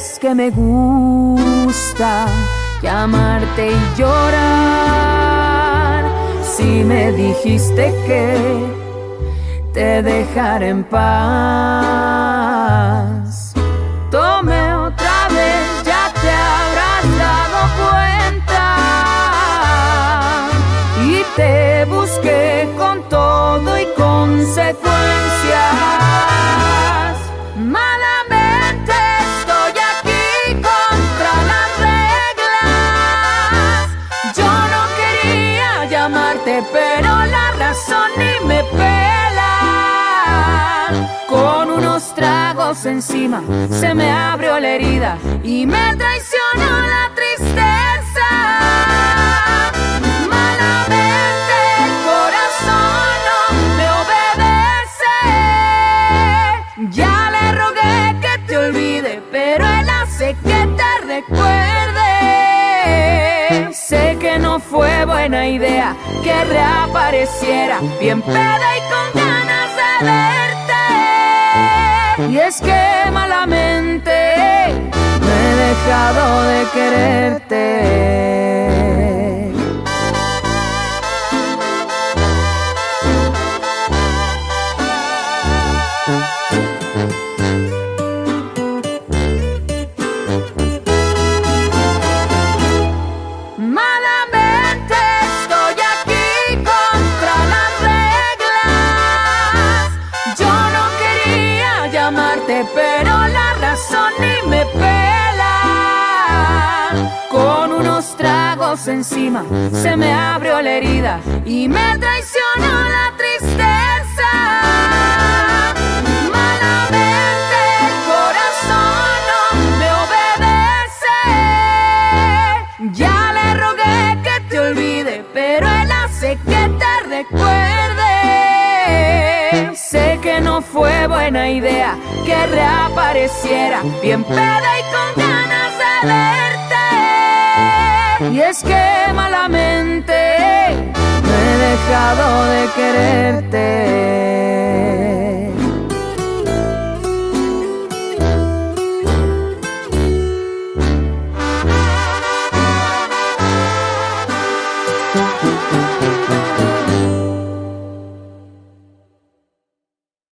crees que me gusta llamarte y llorar? Si me dijiste que te dejaré en paz. Encima se me abrió la herida y me traicionó la tristeza. Malamente el corazón no me obedece. Ya le rogué que te olvide, pero él hace que te recuerde. Sé que no fue buena idea que reapareciera bien peda y es que malamente me he dejado de quererte. Pero la razón ni me pela. Con unos tragos encima se me abrió la herida y me traicionó la tristeza. Malamente el corazón me obedece. Ya le rogué que te olvide, pero él hace que te recuerde. Fue buena idea que reapareciera bien peda y con ganas de verte. Y es que malamente me he dejado de quererte.